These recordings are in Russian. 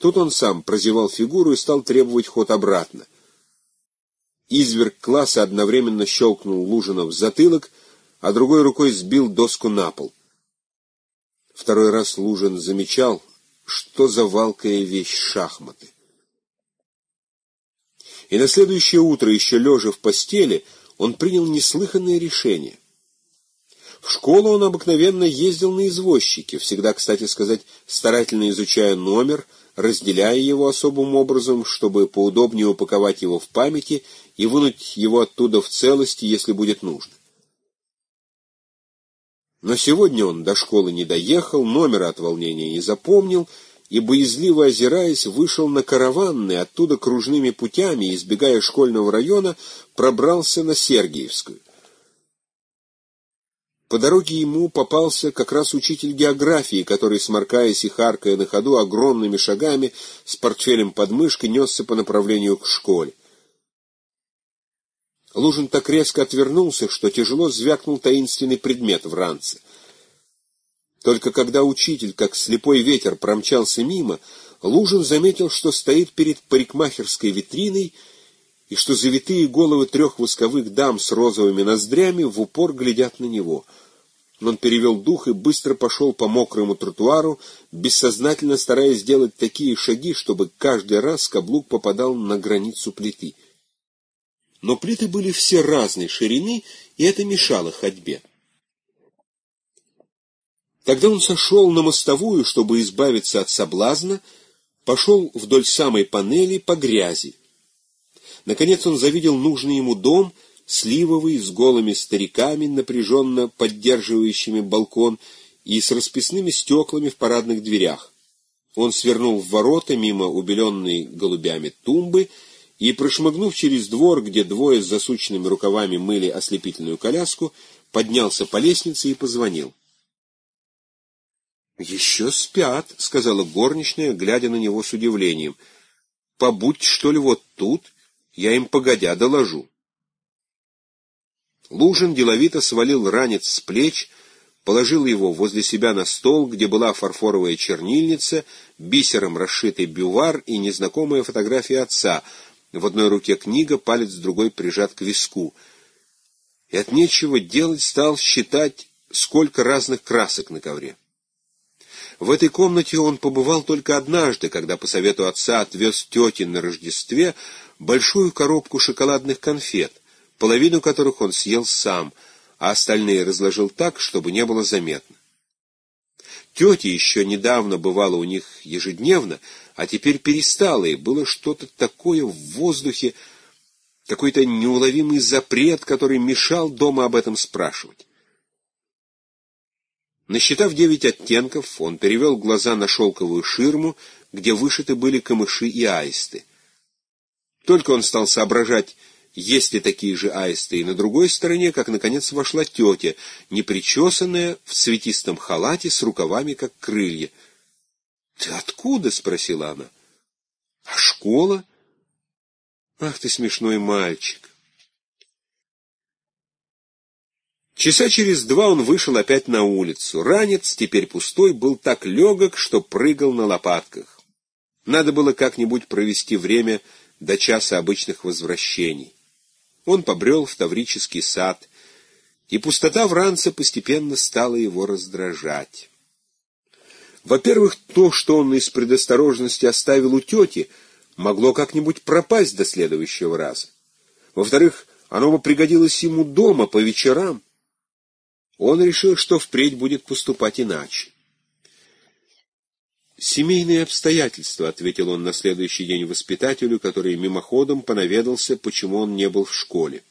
Тут он сам прозевал фигуру и стал требовать ход обратно. Изверг класса одновременно щелкнул Лужина в затылок, а другой рукой сбил доску на пол. Второй раз Лужин замечал, что за валкая вещь шахматы. И на следующее утро, еще лежа в постели, он принял неслыханное решение. В школу он обыкновенно ездил на извозчике, всегда, кстати сказать, старательно изучая номер, разделяя его особым образом, чтобы поудобнее упаковать его в памяти и вынуть его оттуда в целости, если будет нужно. Но сегодня он до школы не доехал, номера от волнения не запомнил, и, боязливо озираясь, вышел на караванный, оттуда кружными путями, избегая школьного района, пробрался на Сергиевскую. По дороге ему попался как раз учитель географии, который, сморкаясь и харкая на ходу огромными шагами, с портфелем под мышкой несся по направлению к школе. Лужин так резко отвернулся, что тяжело звякнул таинственный предмет в ранце. Только когда учитель, как слепой ветер, промчался мимо, Лужин заметил, что стоит перед парикмахерской витриной и что завитые головы трех восковых дам с розовыми ноздрями в упор глядят на него. Он перевел дух и быстро пошел по мокрому тротуару, бессознательно стараясь сделать такие шаги, чтобы каждый раз каблук попадал на границу плиты — но плиты были все разной ширины, и это мешало ходьбе. Тогда он сошел на мостовую, чтобы избавиться от соблазна, пошел вдоль самой панели по грязи. Наконец он завидел нужный ему дом, сливовый, с голыми стариками, напряженно поддерживающими балкон, и с расписными стеклами в парадных дверях. Он свернул в ворота мимо убеленной голубями тумбы и, прошмыгнув через двор, где двое с засученными рукавами мыли ослепительную коляску, поднялся по лестнице и позвонил. «Еще спят», — сказала горничная, глядя на него с удивлением. «Побудь, что ли, вот тут, я им погодя доложу». Лужин деловито свалил ранец с плеч, положил его возле себя на стол, где была фарфоровая чернильница, бисером расшитый бювар и незнакомая фотография отца — в одной руке книга, палец другой прижат к виску. И от нечего делать стал считать, сколько разных красок на ковре. В этой комнате он побывал только однажды, когда по совету отца отвез тете на Рождестве большую коробку шоколадных конфет, половину которых он съел сам, а остальные разложил так, чтобы не было заметно. Тетя еще недавно бывала у них ежедневно, а теперь перестала, и было что-то такое в воздухе, какой-то неуловимый запрет, который мешал дома об этом спрашивать. Насчитав девять оттенков, он перевел глаза на шелковую ширму, где вышиты были камыши и аисты. Только он стал соображать, есть ли такие же аисты и на другой стороне, как, наконец, вошла тетя, непричесанная, в цветистом халате, с рукавами, как крылья — «Ты откуда?» — спросила она. «А школа?» «Ах ты смешной мальчик!» Часа через два он вышел опять на улицу. Ранец, теперь пустой, был так легок, что прыгал на лопатках. Надо было как-нибудь провести время до часа обычных возвращений. Он побрел в Таврический сад, и пустота в ранце постепенно стала его раздражать. Во-первых, то, что он из предосторожности оставил у тети, могло как-нибудь пропасть до следующего раза. Во-вторых, оно бы пригодилось ему дома по вечерам. Он решил, что впредь будет поступать иначе. «Семейные обстоятельства», — ответил он на следующий день воспитателю, который мимоходом понаведался, почему он не был в школе.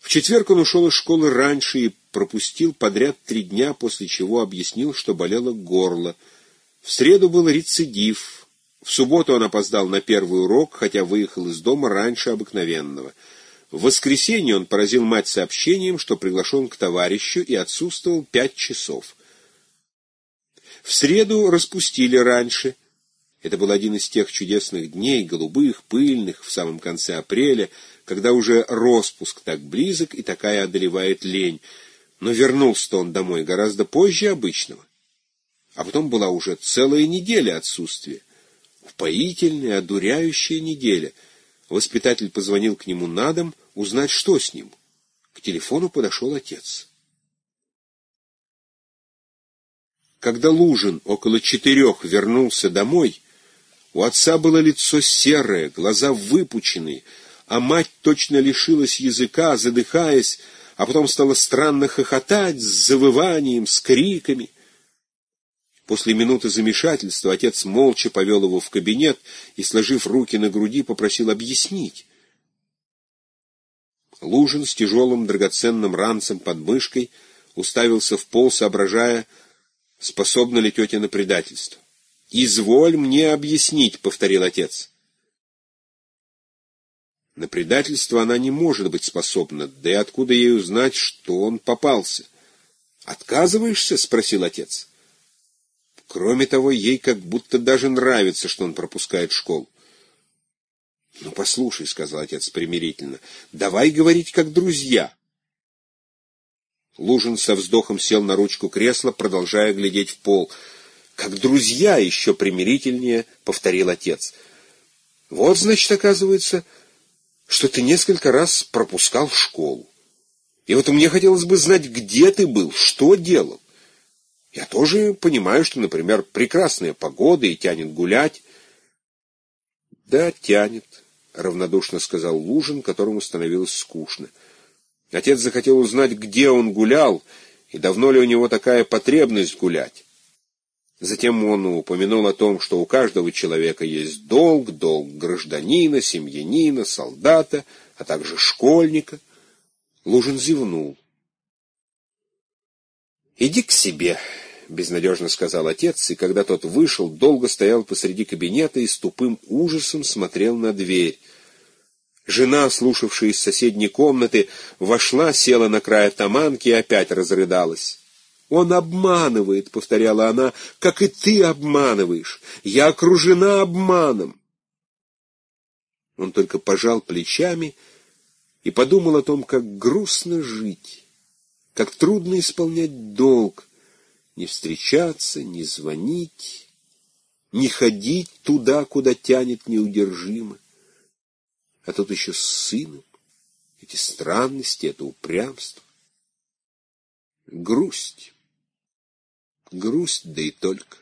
В четверг он ушел из школы раньше и пропустил подряд три дня, после чего объяснил, что болело горло. В среду был рецидив. В субботу он опоздал на первый урок, хотя выехал из дома раньше обыкновенного. В воскресенье он поразил мать сообщением, что приглашен к товарищу и отсутствовал пять часов. В среду распустили раньше. Это был один из тех чудесных дней, голубых, пыльных, в самом конце апреля, когда уже распуск так близок и такая одолевает лень. Но вернулся он домой гораздо позже обычного. А потом была уже целая неделя отсутствия. Упоительная, одуряющая неделя. Воспитатель позвонил к нему на дом, узнать, что с ним. К телефону подошел отец. Когда Лужин около четырех вернулся домой, у отца было лицо серое, глаза выпученные, а мать точно лишилась языка, задыхаясь, а потом стала странно хохотать с завыванием, с криками. После минуты замешательства отец молча повел его в кабинет и, сложив руки на груди, попросил объяснить. Лужин с тяжелым драгоценным ранцем под мышкой уставился в пол, соображая, способна ли тетя на предательство. «Изволь мне объяснить», — повторил отец. На предательство она не может быть способна, да и откуда ей узнать, что он попался? «Отказываешься?» — спросил отец. Кроме того, ей как будто даже нравится, что он пропускает школу. «Ну, послушай», — сказал отец примирительно, — «давай говорить как друзья». Лужин со вздохом сел на ручку кресла, продолжая глядеть в пол. «Как друзья еще примирительнее», — повторил отец. «Вот, значит, оказывается, что ты несколько раз пропускал школу. И вот мне хотелось бы знать, где ты был, что делал. Я тоже понимаю, что, например, прекрасная погода и тянет гулять. Да, тянет, равнодушно сказал Лужин, которому становилось скучно. Отец захотел узнать, где он гулял, и давно ли у него такая потребность гулять. Затем он упомянул о том, что у каждого человека есть долг, долг гражданина, семьянина, солдата, а также школьника. Лужин зевнул. «Иди к себе», — безнадежно сказал отец, и когда тот вышел, долго стоял посреди кабинета и с тупым ужасом смотрел на дверь. Жена, слушавшая из соседней комнаты, вошла, села на край таманки и опять разрыдалась. «Он обманывает», — повторяла она, — «как и ты обманываешь. Я окружена обманом». Он только пожал плечами и подумал о том, как грустно жить, как трудно исполнять долг, не встречаться, не звонить, не ходить туда, куда тянет неудержимо. А тут еще с сыном, эти странности, это упрямство. Грусть грусть, да и только.